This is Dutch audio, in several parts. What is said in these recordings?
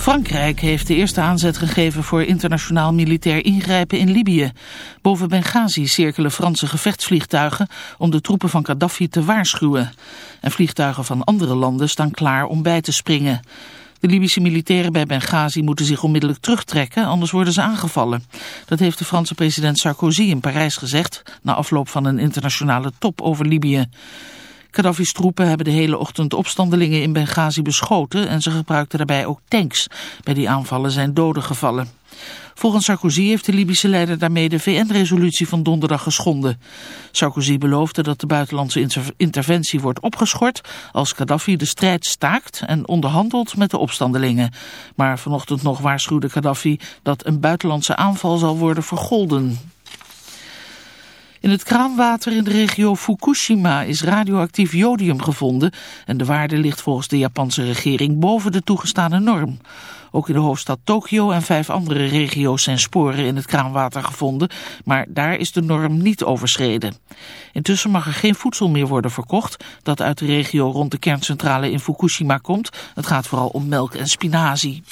Frankrijk heeft de eerste aanzet gegeven voor internationaal militair ingrijpen in Libië. Boven Benghazi cirkelen Franse gevechtsvliegtuigen om de troepen van Gaddafi te waarschuwen. En vliegtuigen van andere landen staan klaar om bij te springen. De Libische militairen bij Benghazi moeten zich onmiddellijk terugtrekken, anders worden ze aangevallen. Dat heeft de Franse president Sarkozy in Parijs gezegd, na afloop van een internationale top over Libië. Gaddafi's troepen hebben de hele ochtend opstandelingen in Benghazi beschoten en ze gebruikten daarbij ook tanks. Bij die aanvallen zijn doden gevallen. Volgens Sarkozy heeft de Libische leider daarmee de VN-resolutie van donderdag geschonden. Sarkozy beloofde dat de buitenlandse inter- interventie wordt opgeschort als Gaddafi de strijd staakt en onderhandelt met de opstandelingen. Maar vanochtend nog waarschuwde Gaddafi dat een buitenlandse aanval zal worden vergolden. In het kraanwater in de regio Fukushima is radioactief jodium gevonden en de waarde ligt volgens de Japanse regering boven de toegestane norm. Ook in de hoofdstad Tokio en vijf andere regio's zijn sporen in het kraanwater gevonden, maar daar is de norm niet overschreden. Intussen mag er geen voedsel meer worden verkocht dat uit de regio rond de kerncentrale in Fukushima komt. Het gaat vooral om melk en spinazie.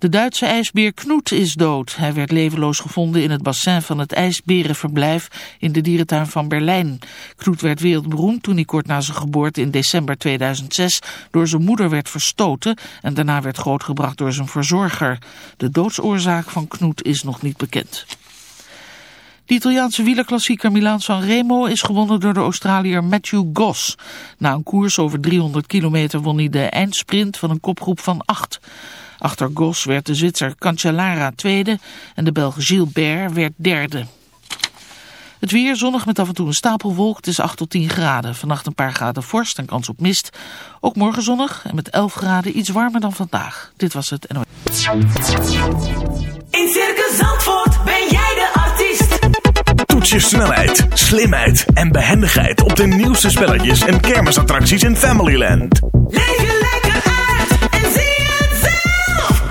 De Duitse ijsbeer Knoet is dood. Hij werd levenloos gevonden in het bassin van het ijsberenverblijf in de dierentuin van Berlijn. Knoet werd wereldberoemd toen hij kort na zijn geboorte in december 2006 door zijn moeder werd verstoten en daarna werd grootgebracht door zijn verzorger. De doodsoorzaak van Knoet is nog niet bekend. De Italiaanse wielerklassieker Milaan San Remo is gewonnen door de Australiër Matthew Goss. Na een koers over 300 kilometer won hij de eindsprint van een kopgroep van acht. Achter Goss werd de Zwitser Cancellara tweede en de Belg Gilbert werd derde. Het weer zonnig met af en toe een stapelwolk. Het is 8 tot 10 graden. Vannacht een paar graden vorst en kans op mist. Ook morgen zonnig en met 11 graden iets warmer dan vandaag. Dit was het NOS. In Circus Zandvoort ben jij de artiest. Toets je snelheid, slimheid en behendigheid op de nieuwste spelletjes en kermisattracties in Familyland. Leef je lekker uit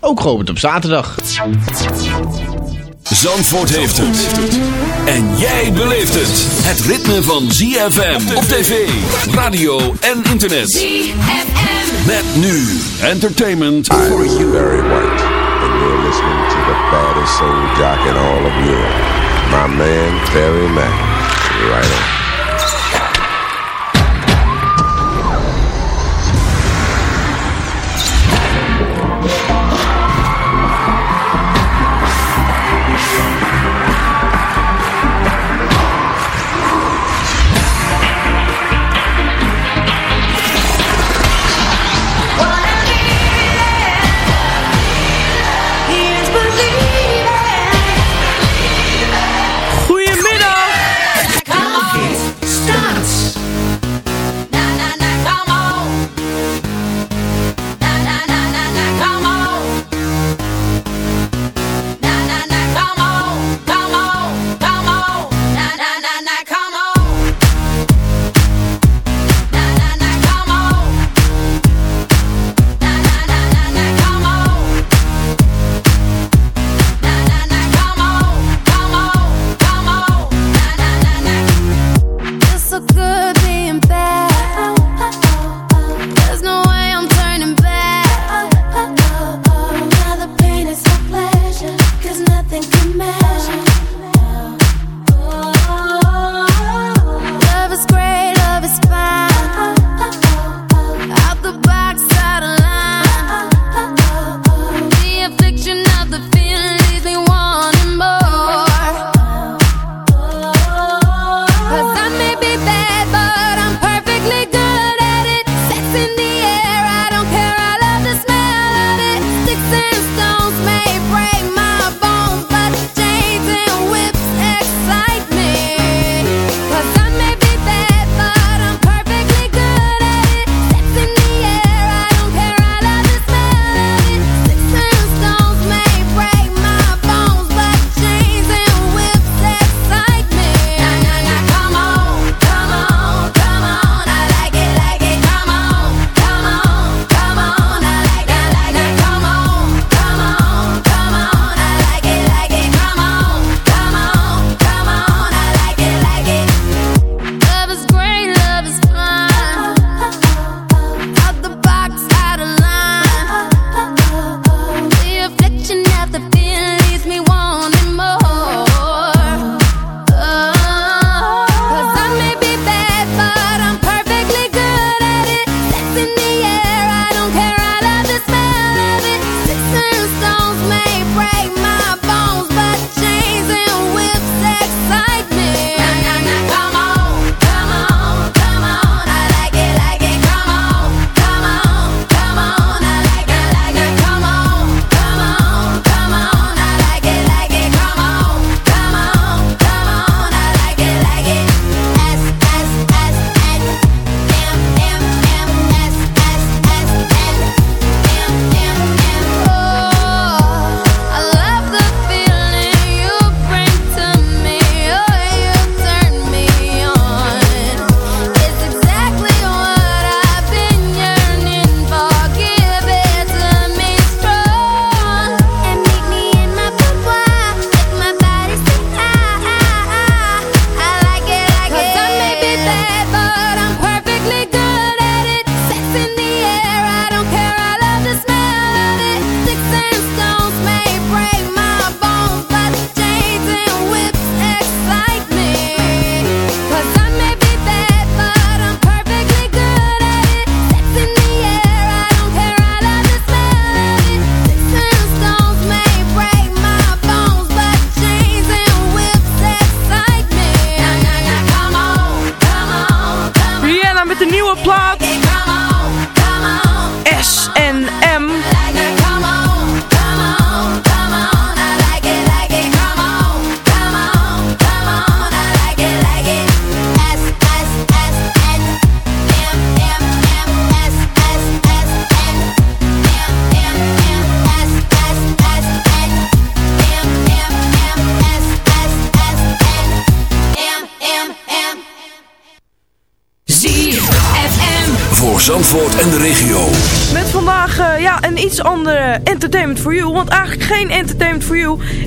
ook geopend op zaterdag. Zandvoort heeft het. En jij beleeft het. Het ritme van ZFM op tv, radio en internet. ZFM. Met nu entertainment for you. Barry White. And you're listening to the baddest soul jock in all of you. My man, Barry Mack. Right on.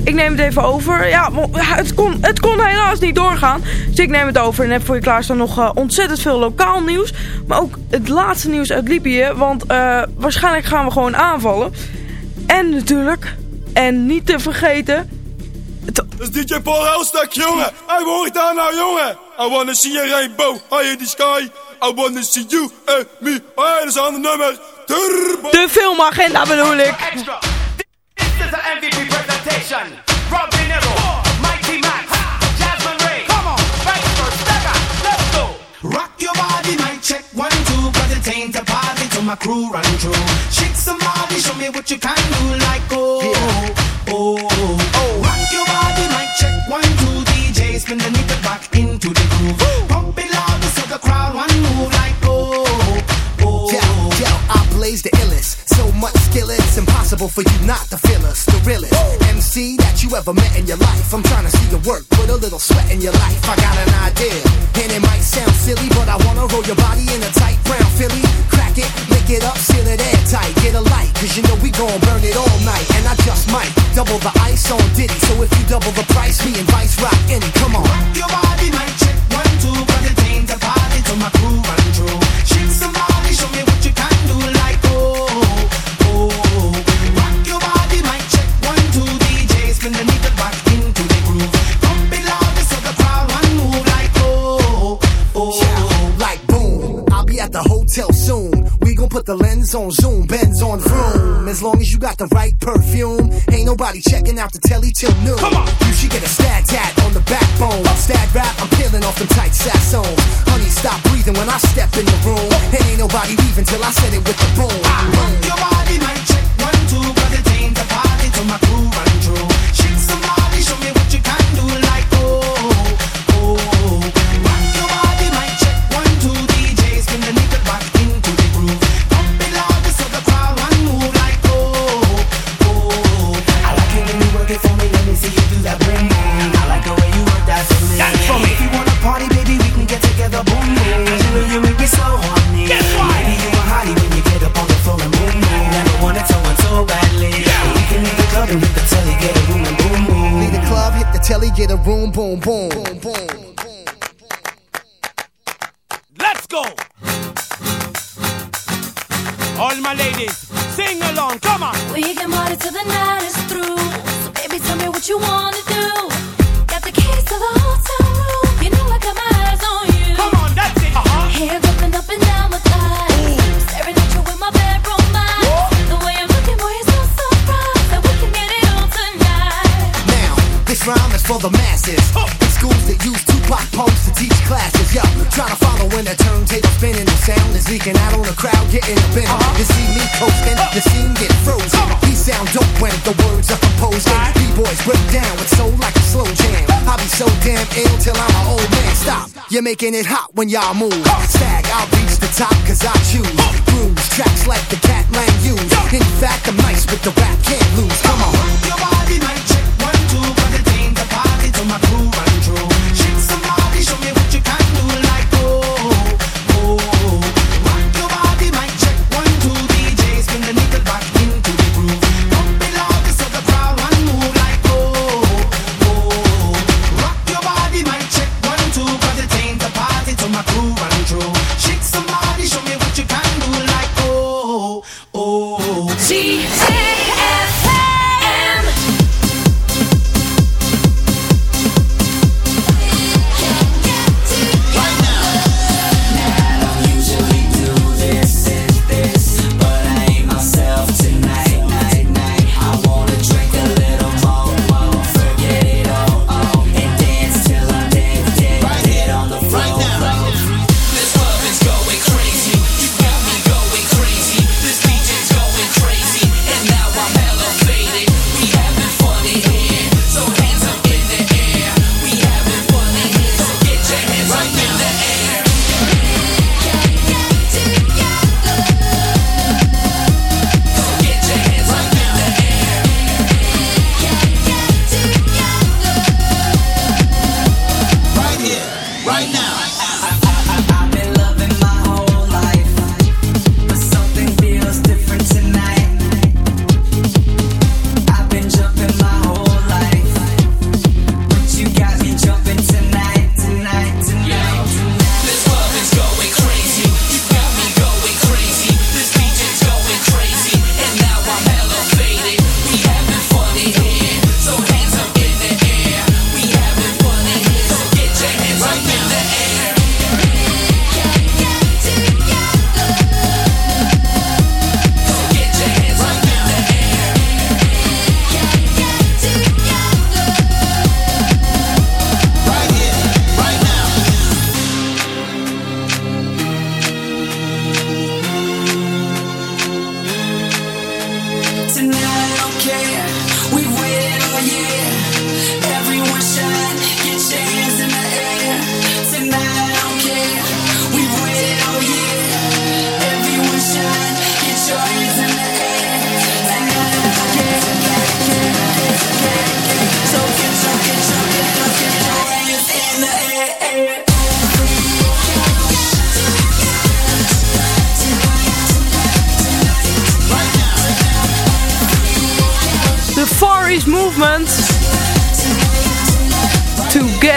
Ik neem het even over. Ja, het kon, het kon helaas niet doorgaan. Dus ik neem het over en heb voor je klaarstaan nog eh, ontzettend veel lokaal nieuws. Maar ook het laatste nieuws uit Libië. Want eh, waarschijnlijk gaan we gewoon aanvallen. En natuurlijk, en niet te vergeten... Dat is DJ Paul Elstak, jongen. Hij hoort daar nou, jongen. I wanna see a rainbow high in the sky. I wanna see you and me. Hey, dat is een ander nummer. Turbo. De filmagenda bedoel ik. Extra. MVP presentation. Mighty Jasmine Ray. Come on, Baxter, Stagger, let's go. Rock your body, mic check one it ain't a my crew run through. Shake show me what you can do, like oh, oh, oh. Rock your body, mic check one two, the back into the groove. Impossible for you not to feel us. The realest MC that you ever met in your life. I'm trying to see your work, put a little sweat in your life. I got an idea, and it might sound silly, but I wanna roll your body in a tight brown Philly. Crack it, lick it up, seal it airtight. Get a light, cause you know we gon' burn it all night. And I just might double the ice on Diddy. So if you double the price, me and Vice rock any. Come on. Your body, mic check one two, cause it ain't a party to my crew run through. Put the lens on zoom, Benz on vroom. As long as you got the right perfume, ain't nobody checking out the telly till noon. Come on, you should get a stat tat on the backbone. Stat rap, I'm peeling off them tight sassones. Honey, stop breathing when I step in the room. And ain't nobody leaving till I said it with the boom. Rock your body, mic check one two, cause it ain't a party to my crew boom, boom. Making it hot when y'all move. Stag, I'll reach the top cause I choose. Grooves, tracks like the cat lang use. In fact, I'm nice with the rap, can't lose. Come on.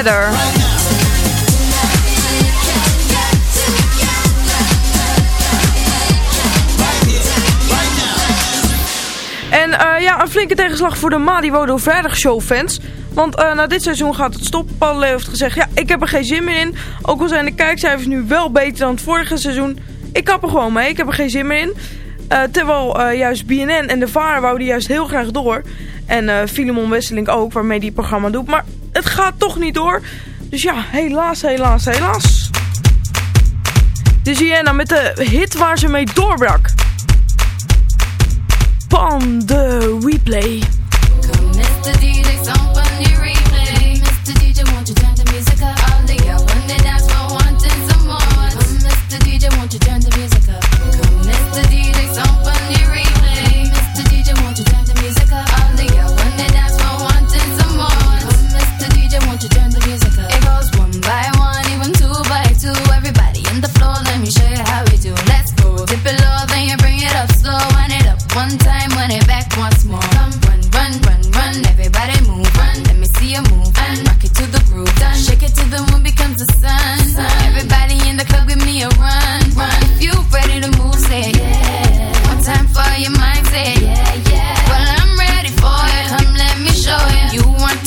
En eh, ja, een flinke tegenslag voor de Maliwodo Vrijdagshow-fans. Want eh, na dit seizoen gaat het stoppen. Paul heeft gezegd, ja, ik heb er geen zin meer in. Ook al zijn de kijkcijfers nu wel beter dan het vorige seizoen. Ik kap er gewoon mee, ik heb er geen zin meer in. Eh, terwijl juist BNN en de Varen wouden juist heel graag door. En Filimon Wesseling ook, waarmee die programma doet. Maar het gaat toch niet door. Dus ja, helaas, helaas, helaas. De Sienna met de hit waar ze mee doorbrak. Pan de replay.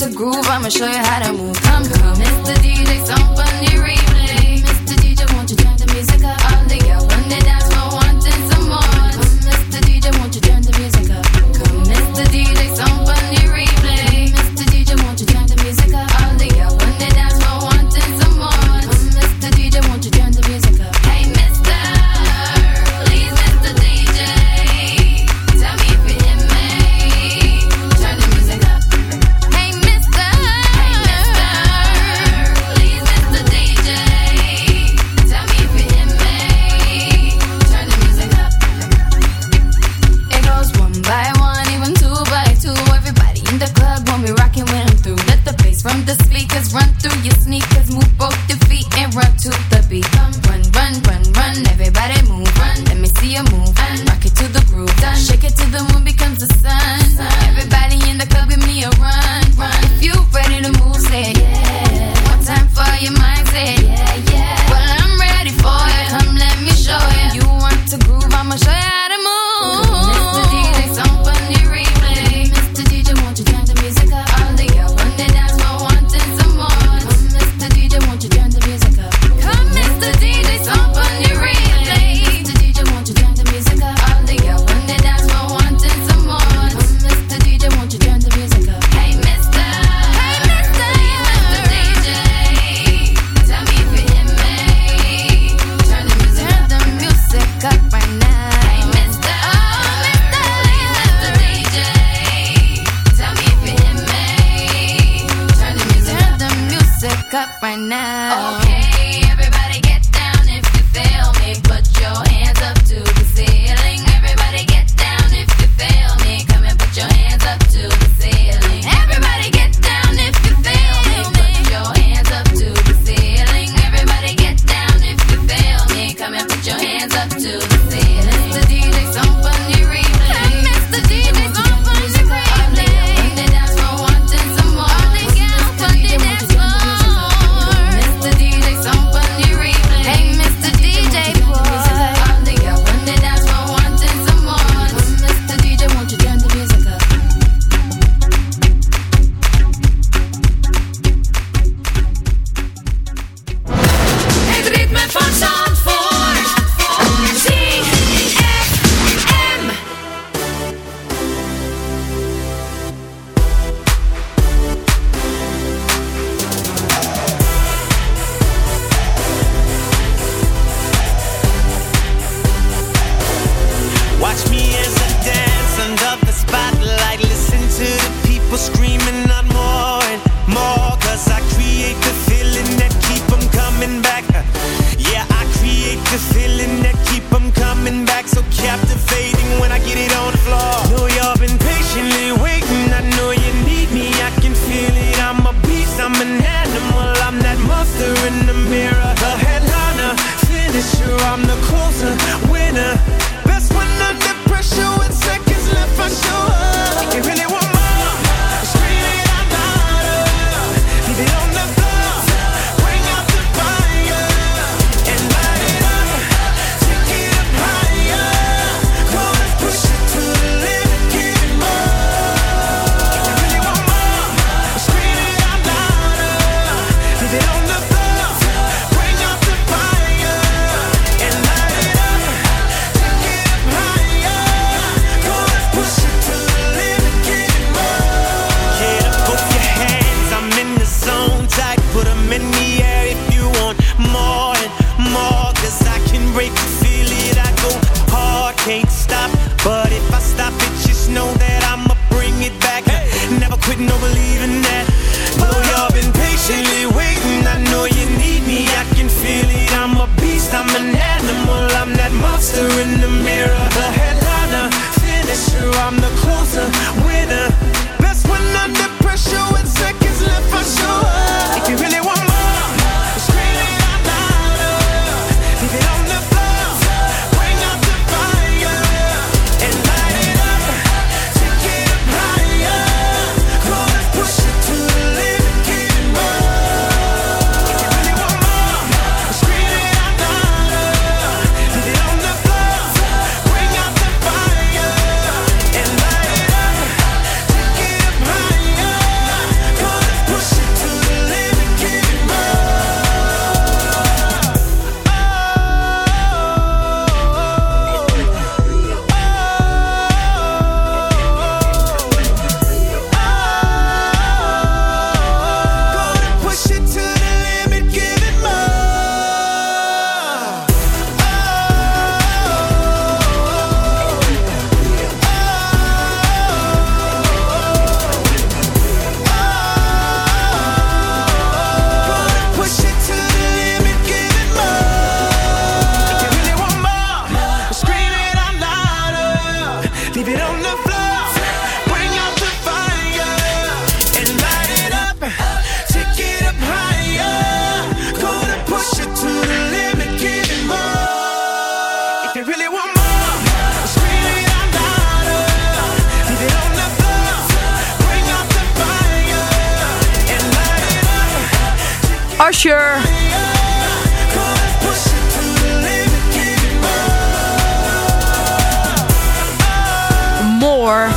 to groove, I'ma show you how to move. Come, come, Mr. DJ, something. Future. More.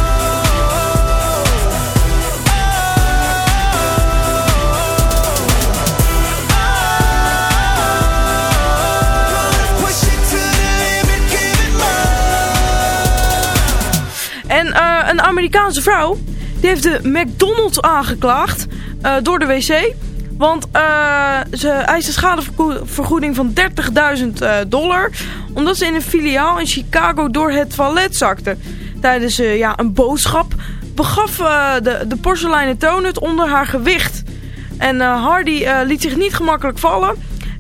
En eh, een Amerikaanse vrouw, die heeft de McDonald's aangeklaagd eh, door de wc. Want uh, ze eisen schadevergoeding van 30.000 eh, dollar. Omdat ze in een filiaal in Chicago door het toilet zakte. Tijdens eh, ja, een boodschap begaf de, de porseleinen toonut onder haar gewicht. En Hardy liet zich niet gemakkelijk vallen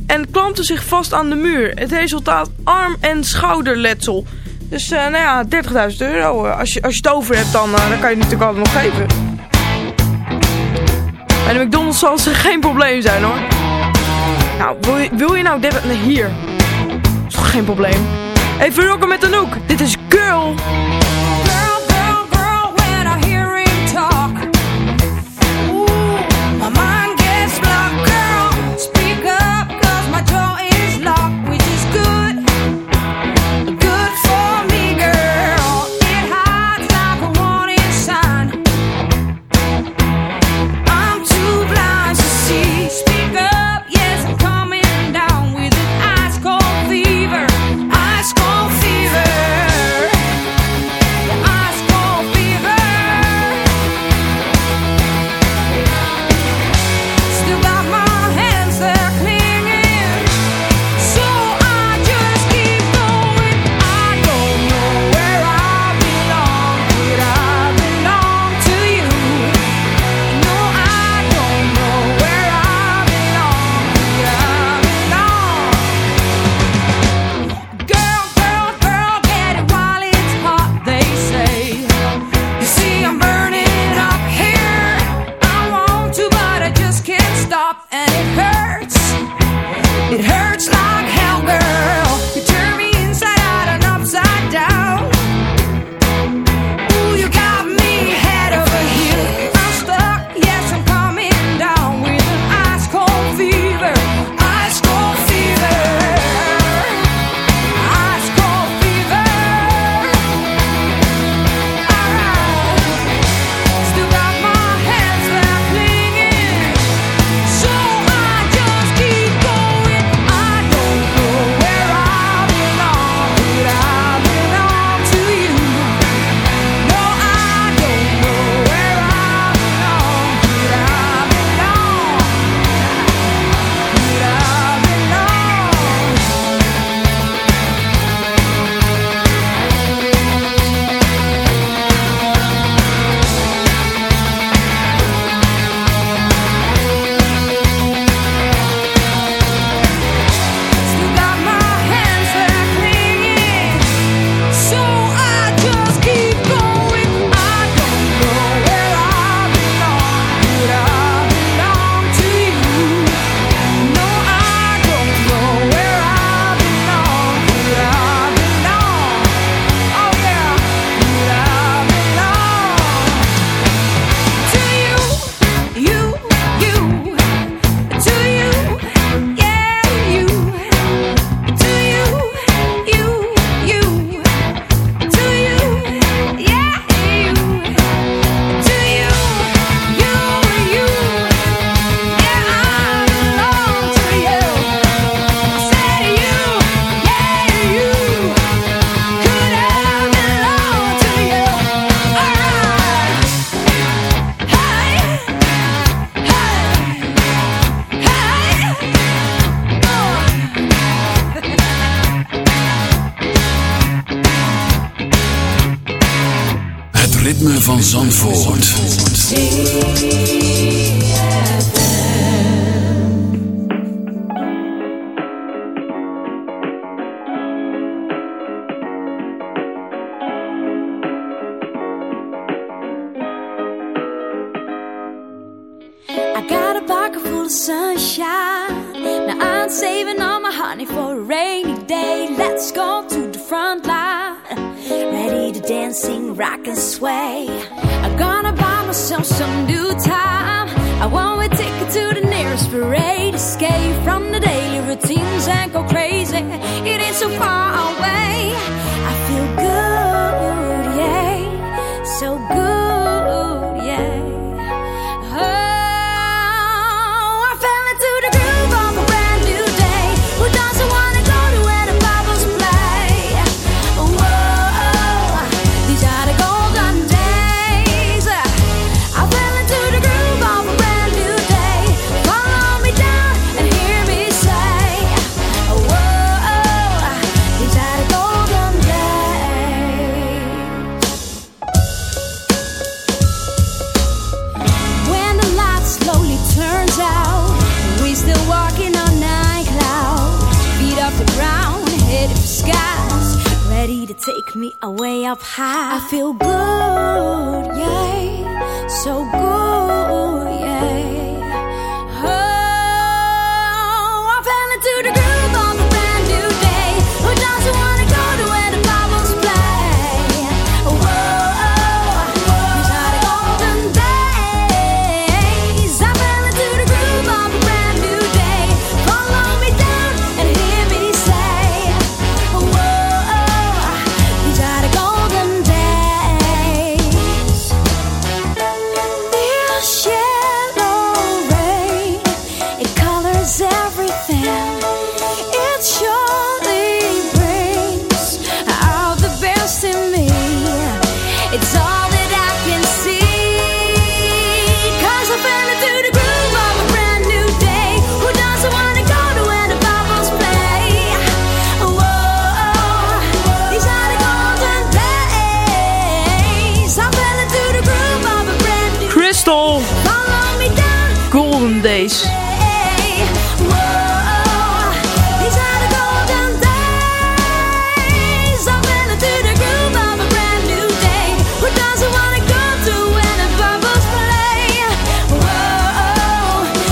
en klampte zich vast aan de muur. Het resultaat arm- en schouderletsel. Dus nou ja, 30.000 euro. Als je, als je het over hebt, dan, dan kan je het natuurlijk allemaal nog geven. En McDonald's zal ze geen probleem zijn hoor. Nou, wil je, wil je nou dit... Nee, hier. Is toch geen probleem. Even rokken met de hoek. Dit is Girl. Escape from the daily routines and go crazy. It ain't so far away. I feel good, up high. I feel good, yeah,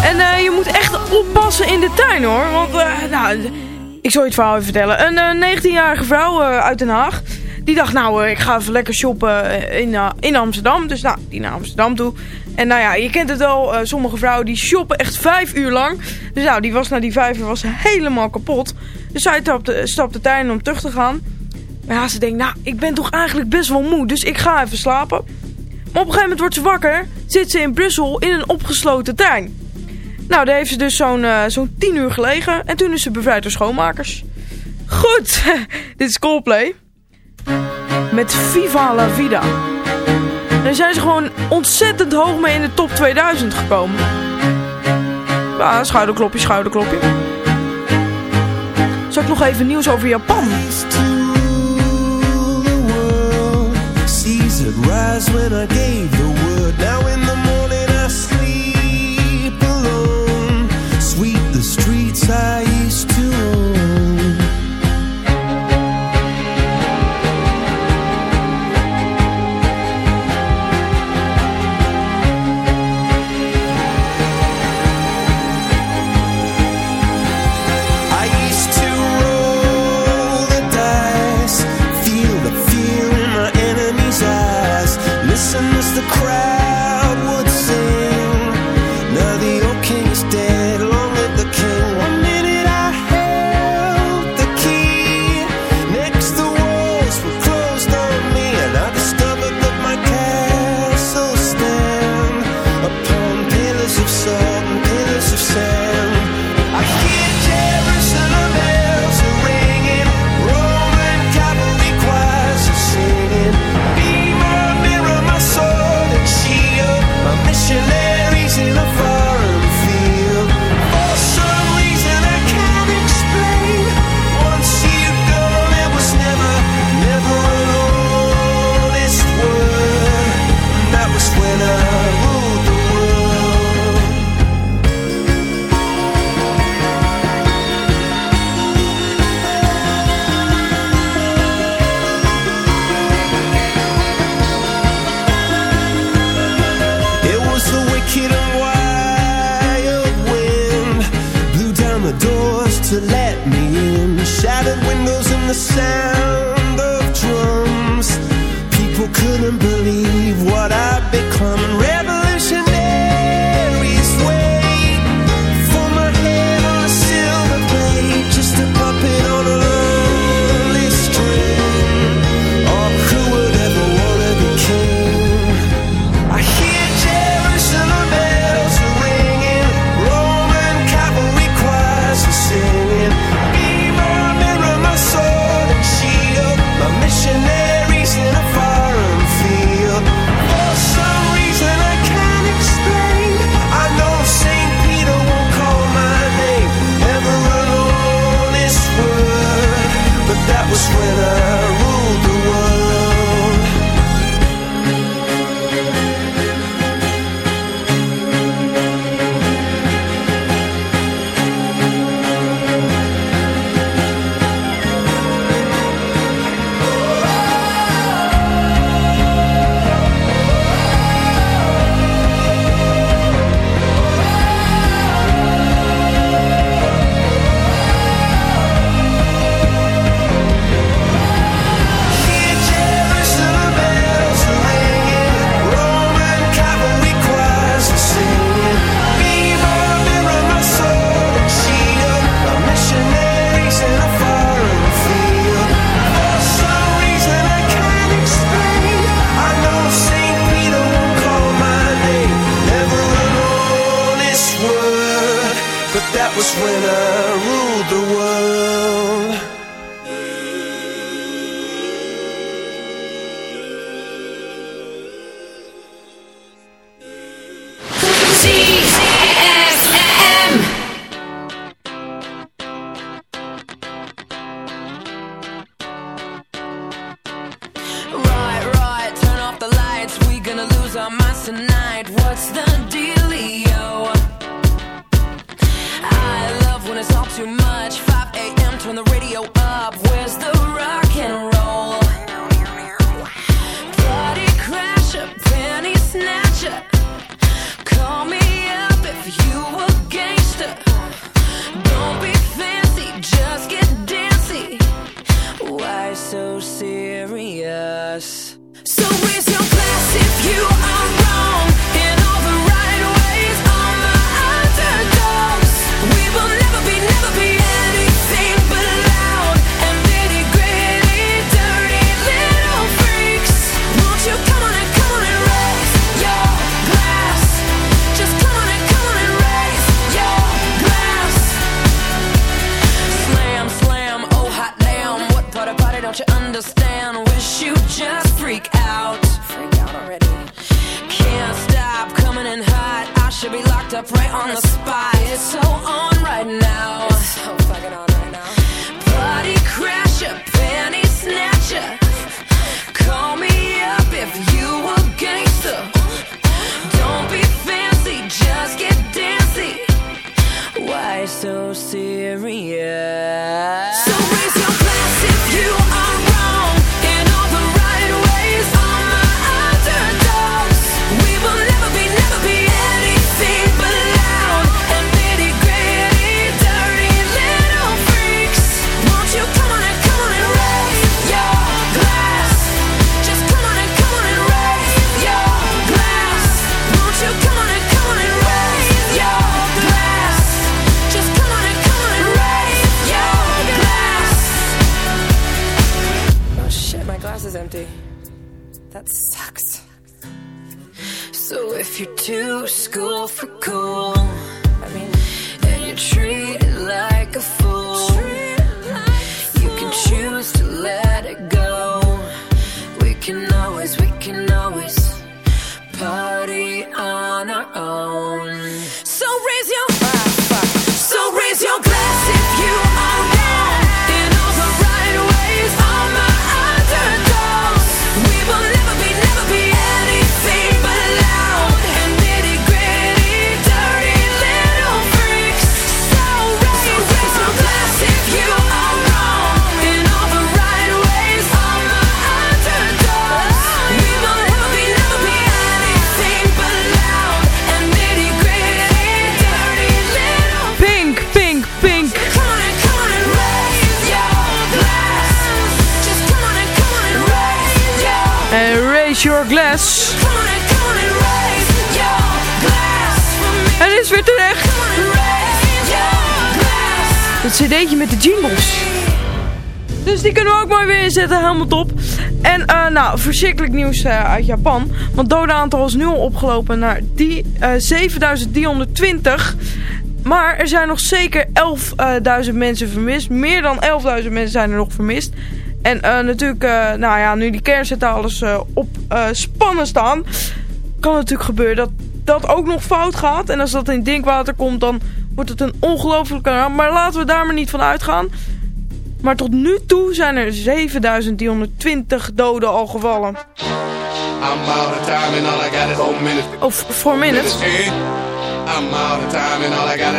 En eh, je moet echt oppassen in de tuin hoor. Want, eh, nou, ik zal je het verhaal even vertellen. Een eh, 19-jarige vrouw eh, uit Den Haag. Die dacht, nou, ik ga even lekker shoppen in, in Amsterdam. Dus nou, die naar Amsterdam toe. En nou ja, je kent het wel. eh, sommige vrouwen die shoppen echt vijf uur lang. Dus nou, die was na die vijf uur was helemaal kapot. Dus zij stapte, stapte tuin om terug te gaan. Maar ja, ze denkt, nou, ik ben toch eigenlijk best wel moe. Dus ik ga even slapen. Maar op een gegeven moment wordt ze wakker. Zit ze in Brussel in een opgesloten tuin. Nou, daar heeft ze dus zo'n eh, zo'n 10 uur gelegen. En toen is ze bevrijd door schoonmakers. Goed, dit is Coldplay. Met Viva la Vida. Daar zijn ze gewoon ontzettend hoog mee in de top 2000 gekomen. Ja, schouderklopje, schouderklopje. Zal ik nog even nieuws over Japan? When I gave word. Now So raise your glass if you are wrong you Glass. Het is weer terecht. Het cd'tje met de jingles. Dus die kunnen we ook maar weer inzetten, helemaal top. En eh, nou, verschrikkelijk nieuws eh, uit Japan. Want dodenaantal is nu al opgelopen naar die, eh, 7320. Maar er zijn nog zeker 11.000 mensen vermist. Meer dan 11.000 mensen zijn er nog vermist. En eh, natuurlijk, eh, nou ja, nu die alles eh, op spannen staan... kan natuurlijk gebeuren dat dat ook nog fout gaat. En als dat in drinkwater komt, dan wordt het een ongelofelijke ramp. Maar laten we daar maar niet van uitgaan. Maar tot nu toe zijn er 7320 doden al gevallen. Of voor time and all I got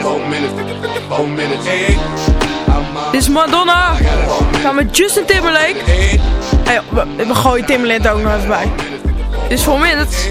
minutes. Dit is Madonna. We gaan met Justin Timberlake. Hey, we, gooien Timberlake ook nog even bij. Dit is voor minutes.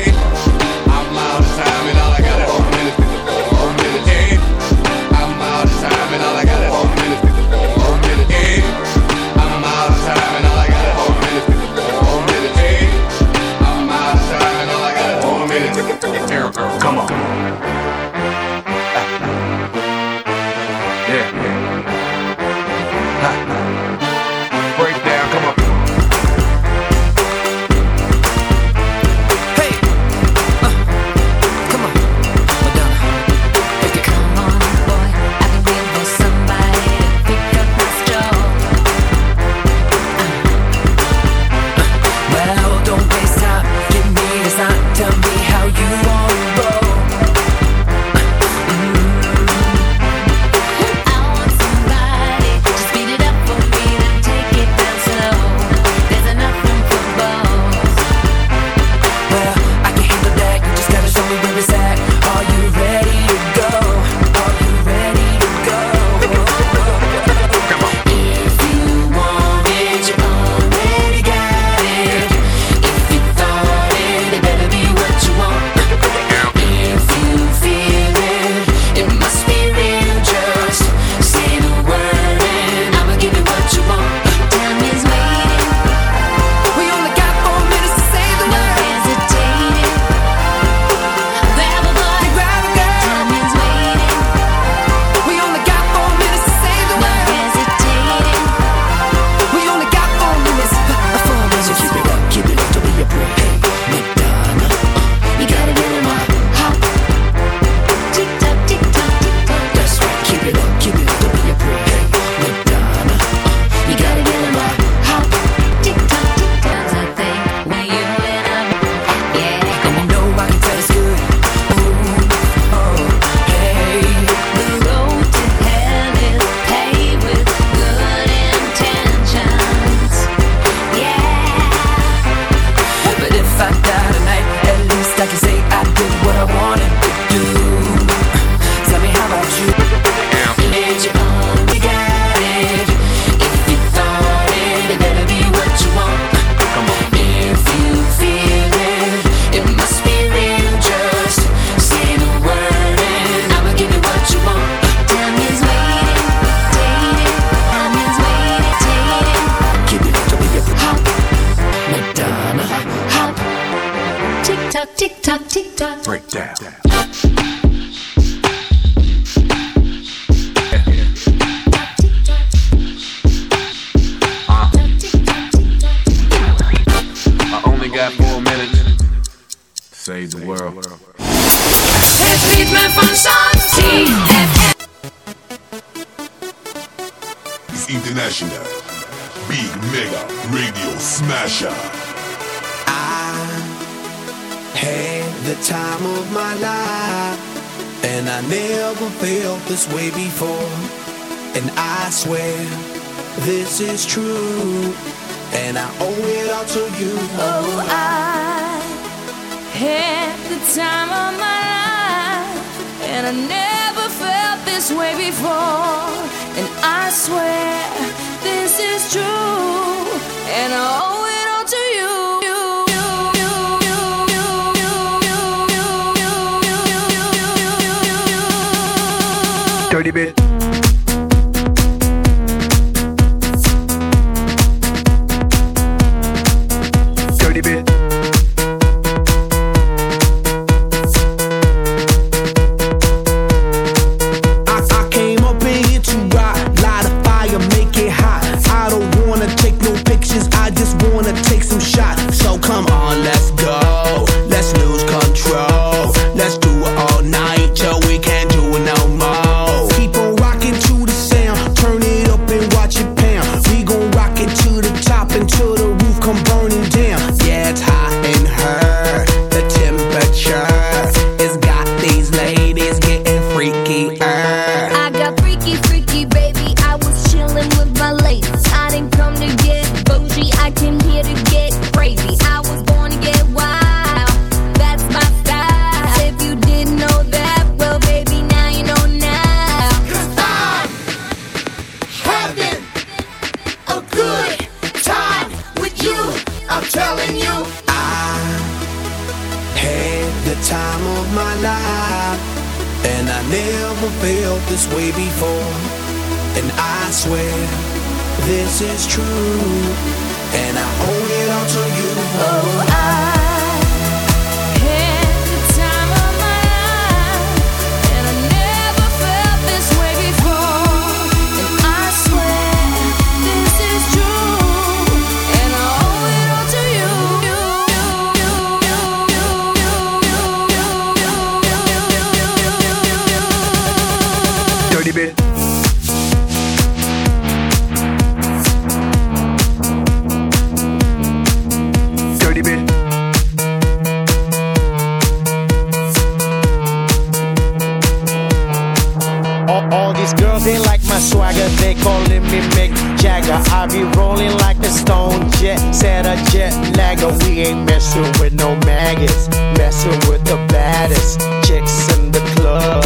Set a jet lagger. We ain't messing with no maggots, messing with the baddest chicks in the club.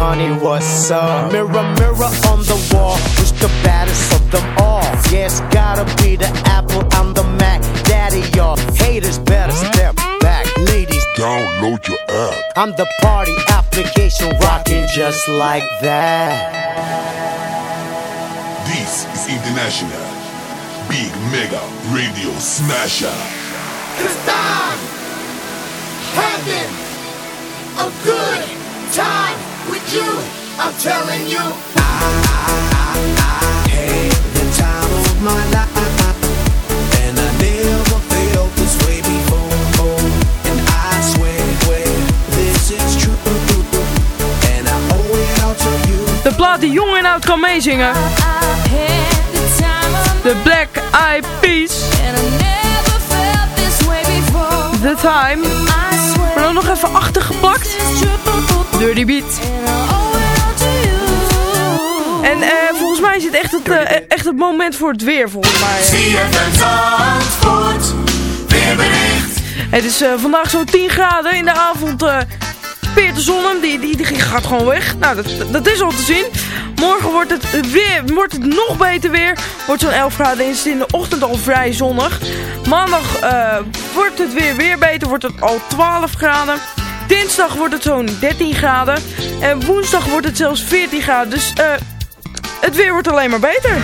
Honey, what's up? Mirror, mirror on the wall, who's the baddest of them all? Yes, gotta be the Apple, I'm the Mac. Daddy, y'all haters better step back. Ladies, Download your app. I'm the party application rocking just like that. This is International Mega Radio Smasher. Cause I'm having a good time with you. I'm telling you. the time of my life. And I never felt this way before. And I swear, swear, this is true. And I owe it all to you. De plaat die jong en oud kan meezingen. De Black Eyed Peas. The Time. Maar dan nog even achtergeplakt. Dirty Beat. En eh, volgens mij is het echt het, eh, echt het moment voor het weer, volgens mij. Het is eh, vandaag zo'n 10 graden. In de avond eh peert de zon hem. Die, die, die gaat gewoon weg. Nou, dat, dat is al te zien. Morgen wordt het, weer, wordt het nog beter weer. Wordt zo'n 11 graden. Is het in de ochtend al vrij zonnig. Maandag eh, wordt het weer weer beter. Wordt het al 12 graden. Dinsdag wordt het zo'n 13 graden. En woensdag wordt het zelfs 14 graden. Dus eh, het weer wordt alleen maar beter.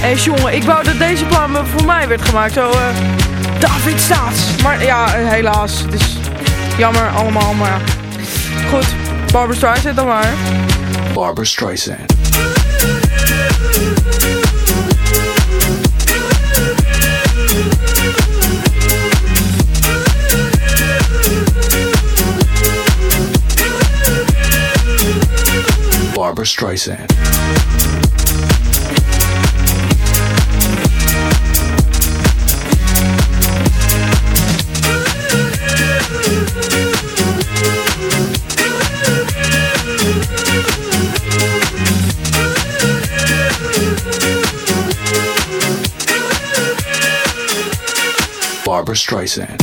Hé jongen, ik wou dat deze plan voor mij werd gemaakt. Zo, eh, David Staats. Maar ja, helaas. Het is jammer allemaal, maar. Goed, Barbara Streisand dan. Barbara Streisand. Barbara Streisand. Streisand.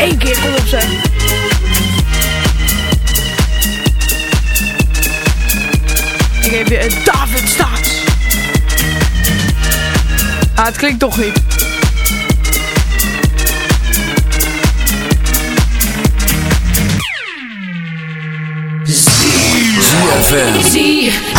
één keer kon opzetten. Ik geef je een David Staats. Ah, het klinkt toch niet. ZFM.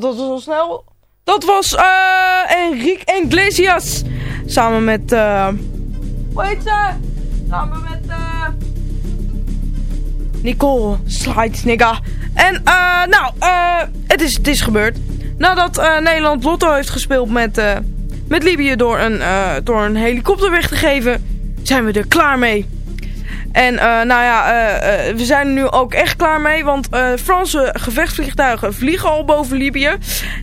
dat was al snel. Dat was eh, Enrique Iglesias. Samen met... Uh, hoe heet ze? Samen met... Uh, Nicole Slides, nigga. En nou, het, is, het is gebeurd. Nadat Nederland Lotto heeft gespeeld met, met Libië door een, door een helikopter weg te geven... zijn we er klaar mee. En eh, nou ja, eh, eh, we zijn er nu ook echt klaar mee. Want Franse gevechtsvliegtuigen vliegen al boven Libië.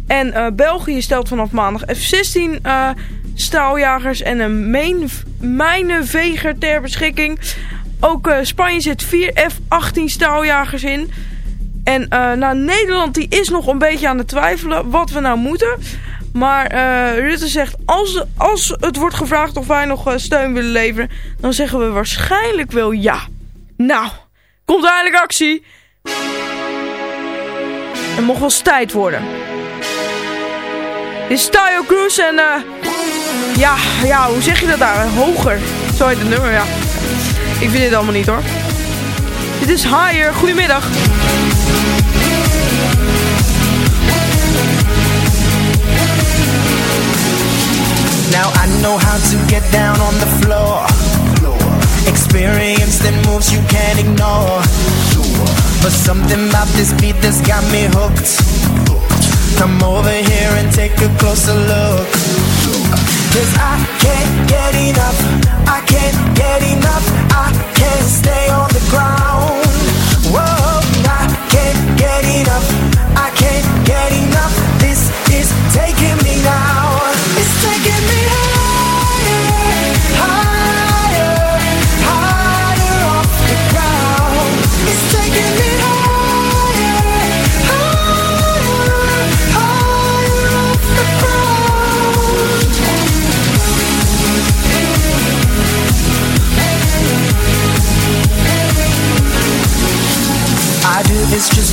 En België stelt vanaf maandag F-16 staaljagers en een mijn, mijnenveger ter beschikking. Ook Spanje zet 4 F-18 staaljagers in. En nou, Nederland die is nog een beetje aan het twijfelen wat we nou moeten. Maar eh, Rutte zegt, als, als het wordt gevraagd of wij nog eh, steun willen leveren, dan zeggen we waarschijnlijk wel ja. Nou, komt eindelijk actie. Het mocht wel eens tijd worden. Dit is Tayo Cruz en eh ja, ja, hoe zeg je dat daar? Hoger. Zo heet het nummer, ja. Ik vind dit allemaal niet hoor. Dit is Higher. Goedemiddag. Now I know how to get down on the floor. Experience that moves you can't ignore. But something about this beat that's got me hooked. Come over here and take a closer look. Cause I can't get enough. I can't get enough. I can't stay on the ground. Whoa, I can't get enough. I can't get enough. This is taking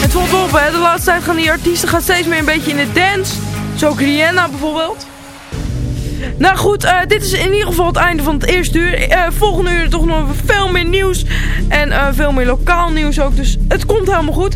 Het valt op. De laatste tijd gaan die artiesten gaan steeds meer een beetje in de dance. Zo Rihanna bijvoorbeeld. Nou goed, eh, dit is in ieder geval het einde van het eerste uur. Eh, volgende uur toch nog veel meer nieuws. En eh, veel meer lokaal nieuws ook. Dus het komt helemaal goed.